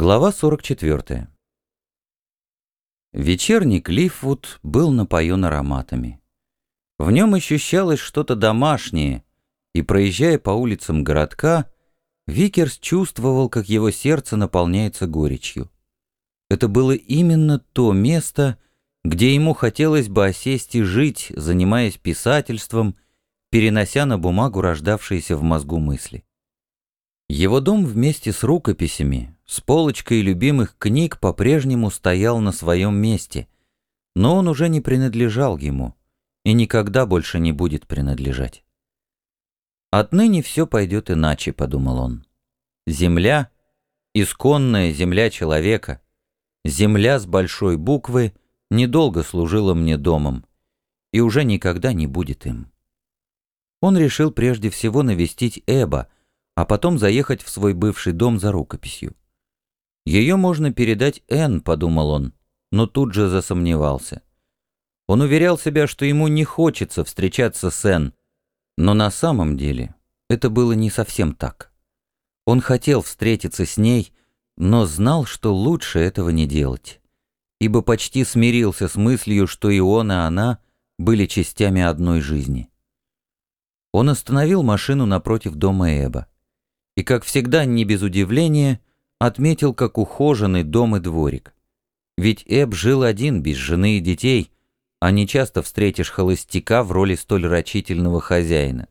Глава 44. Вечерний Клиффвуд был напоен ароматами. В нем ощущалось что-то домашнее, и, проезжая по улицам городка, Викерс чувствовал, как его сердце наполняется горечью. Это было именно то место, где ему хотелось бы осесть и жить, занимаясь писательством, перенося на бумагу рождавшиеся в мозгу мысли. Его дом вместе с рукописями, с полочкой любимых книг по-прежнему стоял на своем месте, но он уже не принадлежал ему и никогда больше не будет принадлежать. «Отныне все пойдет иначе», — подумал он. «Земля, исконная земля человека, земля с большой буквы, недолго служила мне домом и уже никогда не будет им». Он решил прежде всего навестить Эба, а потом заехать в свой бывший дом за рукописью. «Ее можно передать Н», — подумал он, но тут же засомневался. Он уверял себя, что ему не хочется встречаться с Н, но на самом деле это было не совсем так. Он хотел встретиться с ней, но знал, что лучше этого не делать, ибо почти смирился с мыслью, что и он, и она были частями одной жизни. Он остановил машину напротив дома Эба и, как всегда, не без удивления, отметил, как ухожены дом и дворик. Ведь Эб жил один, без жены и детей, а не часто встретишь холостяка в роли столь рачительного хозяина.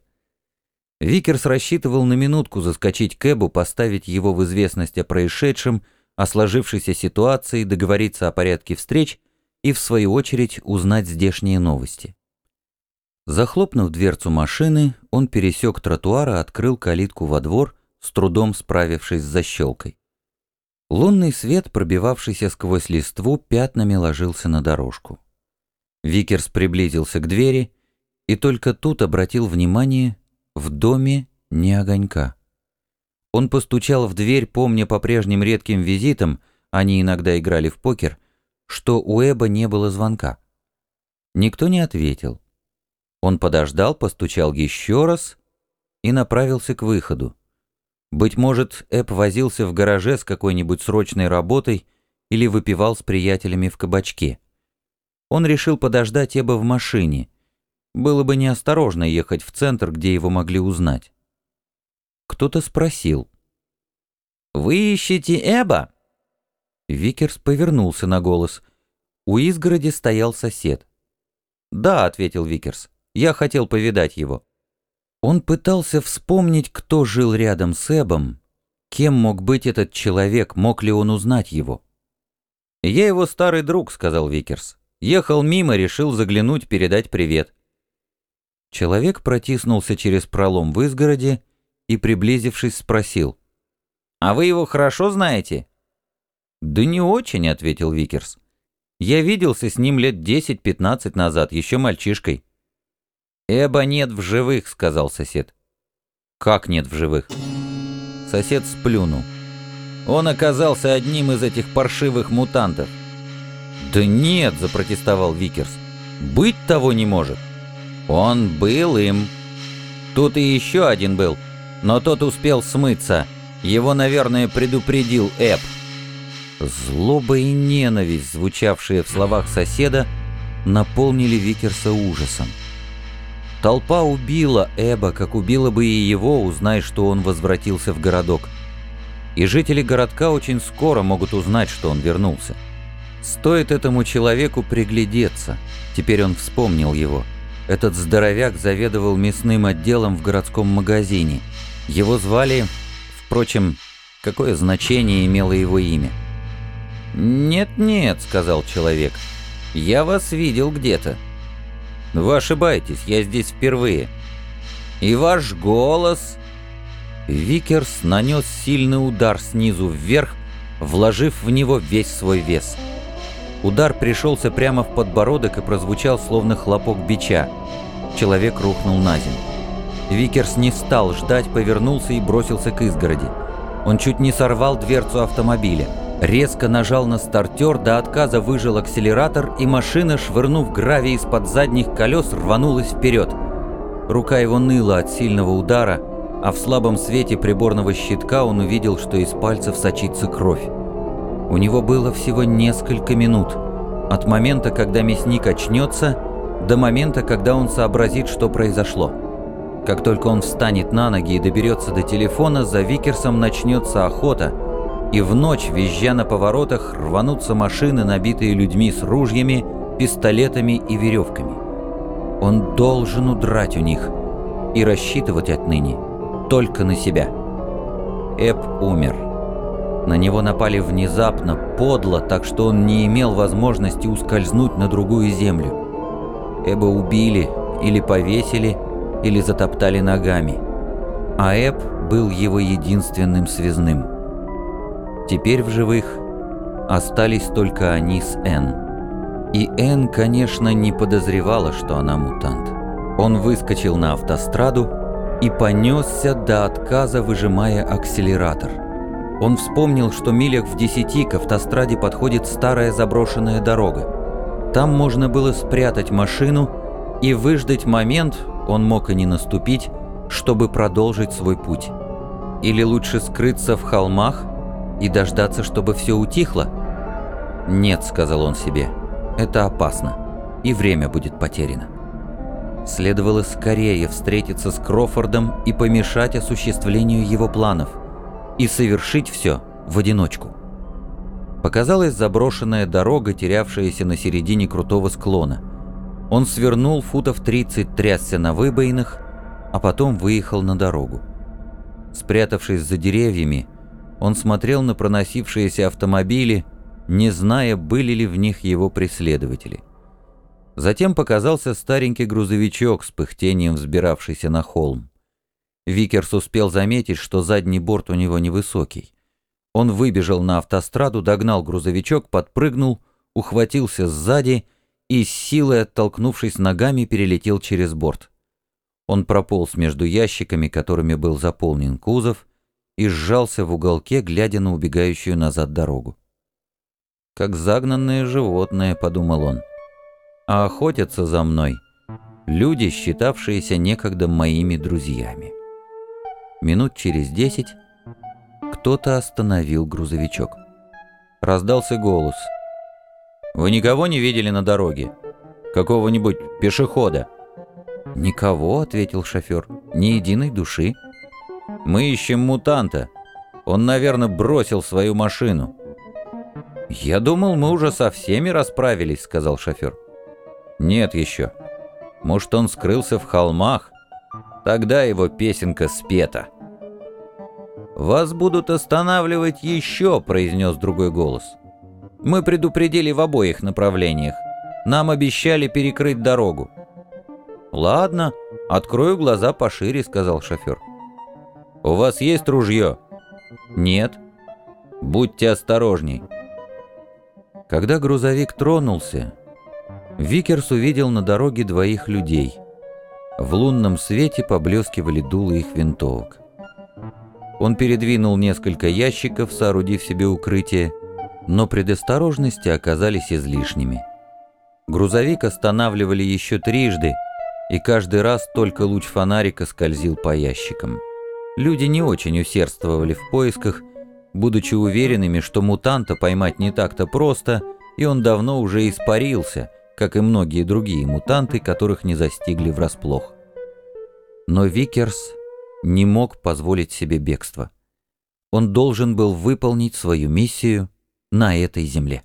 Викерс рассчитывал на минутку заскочить к Эбу, поставить его в известность о происшедшем, о сложившейся ситуации, договориться о порядке встреч и, в свою очередь, узнать здешние новости. Захлопнув дверцу машины, он пересек тротуар и открыл калитку во двор, с трудом справившись с защелкой. Лунный свет, пробивавшийся сквозь листву, пятнами ложился на дорожку. Викерс приблизился к двери и только тут обратил внимание, в доме ни огонька. Он постучал в дверь, помня по прежним редким визитам, они иногда играли в покер, что у Эба не было звонка. Никто не ответил. Он подождал, постучал еще раз и направился к выходу. Быть может, Эп возился в гараже с какой-нибудь срочной работой или выпивал с приятелями в кабачке. Он решил подождать Эба в машине. Было бы неосторожно ехать в центр, где его могли узнать. Кто-то спросил. «Вы ищете Эба?» Викерс повернулся на голос. У изгороди стоял сосед. «Да», — ответил Викерс, — «я хотел повидать его». Он пытался вспомнить, кто жил рядом с Эбом, кем мог быть этот человек, мог ли он узнать его. «Я его старый друг», — сказал Викерс. «Ехал мимо, решил заглянуть, передать привет». Человек протиснулся через пролом в изгороде и, приблизившись, спросил. «А вы его хорошо знаете?» «Да не очень», — ответил Викерс. «Я виделся с ним лет 10-15 назад, еще мальчишкой. «Эба нет в живых», — сказал сосед. «Как нет в живых?» Сосед сплюнул. «Он оказался одним из этих паршивых мутантов». «Да нет», — запротестовал Викерс. «Быть того не может». «Он был им». «Тут и еще один был, но тот успел смыться. Его, наверное, предупредил Эб». Злоба и ненависть, звучавшие в словах соседа, наполнили Викерса ужасом. Толпа убила Эба, как убила бы и его, узнай, что он возвратился в городок. И жители городка очень скоро могут узнать, что он вернулся. Стоит этому человеку приглядеться. Теперь он вспомнил его. Этот здоровяк заведовал мясным отделом в городском магазине. Его звали... Впрочем, какое значение имело его имя? «Нет-нет», — сказал человек, — «я вас видел где-то». Вы ошибаетесь, я здесь впервые. И ваш голос...» Викерс нанес сильный удар снизу вверх, вложив в него весь свой вес. Удар пришелся прямо в подбородок и прозвучал, словно хлопок бича. Человек рухнул на землю. Викерс не стал ждать, повернулся и бросился к изгороди. Он чуть не сорвал дверцу автомобиля. Резко нажал на стартер, до отказа выжал акселератор, и машина, швырнув гравий из-под задних колес, рванулась вперед. Рука его ныла от сильного удара, а в слабом свете приборного щитка он увидел, что из пальцев сочится кровь. У него было всего несколько минут. От момента, когда мясник очнется, до момента, когда он сообразит, что произошло. Как только он встанет на ноги и доберется до телефона, за Викерсом начнется охота, и в ночь, визжа на поворотах, рванутся машины, набитые людьми с ружьями, пистолетами и веревками. Он должен удрать у них и рассчитывать отныне только на себя. Эб умер. На него напали внезапно, подло, так что он не имел возможности ускользнуть на другую землю. Эба убили или повесили, или затоптали ногами. А Эб был его единственным связным. Теперь в живых остались только они с Энн. И Энн, конечно, не подозревала, что она мутант. Он выскочил на автостраду и понесся до отказа, выжимая акселератор. Он вспомнил, что милях в десяти к автостраде подходит старая заброшенная дорога. Там можно было спрятать машину и выждать момент, он мог и не наступить, чтобы продолжить свой путь. Или лучше скрыться в холмах и дождаться, чтобы все утихло? «Нет», — сказал он себе, — «это опасно, и время будет потеряно». Следовало скорее встретиться с Крофордом и помешать осуществлению его планов. И совершить все в одиночку. Показалась заброшенная дорога, терявшаяся на середине крутого склона. Он свернул футов 30, трясся на выбоинах, а потом выехал на дорогу. Спрятавшись за деревьями, он смотрел на проносившиеся автомобили, не зная, были ли в них его преследователи. Затем показался старенький грузовичок с пыхтением взбиравшийся на холм. Викерс успел заметить, что задний борт у него невысокий. Он выбежал на автостраду, догнал грузовичок, подпрыгнул, ухватился сзади и, с силой оттолкнувшись ногами, перелетел через борт. Он прополз между ящиками, которыми был заполнен кузов, и сжался в уголке, глядя на убегающую назад дорогу. «Как загнанное животное», — подумал он а охотятся за мной люди, считавшиеся некогда моими друзьями. Минут через десять кто-то остановил грузовичок. Раздался голос. «Вы никого не видели на дороге? Какого-нибудь пешехода?» «Никого», — ответил шофер, — «ни единой души». «Мы ищем мутанта. Он, наверное, бросил свою машину». «Я думал, мы уже со всеми расправились», — сказал шофер. Нет еще. Может, он скрылся в холмах? Тогда его песенка спета. «Вас будут останавливать еще», — произнес другой голос. «Мы предупредили в обоих направлениях. Нам обещали перекрыть дорогу». «Ладно, открою глаза пошире», — сказал шофер. «У вас есть ружье?» «Нет». «Будьте осторожней». Когда грузовик тронулся, Викерс увидел на дороге двоих людей. В лунном свете поблескивали дула их винтовок. Он передвинул несколько ящиков, соорудив себе укрытие, но предосторожности оказались излишними. Грузовик останавливали еще трижды, и каждый раз только луч фонарика скользил по ящикам. Люди не очень усердствовали в поисках, будучи уверенными, что мутанта поймать не так-то просто, и он давно уже испарился – как и многие другие мутанты, которых не застигли врасплох. Но Викерс не мог позволить себе бегство. Он должен был выполнить свою миссию на этой земле.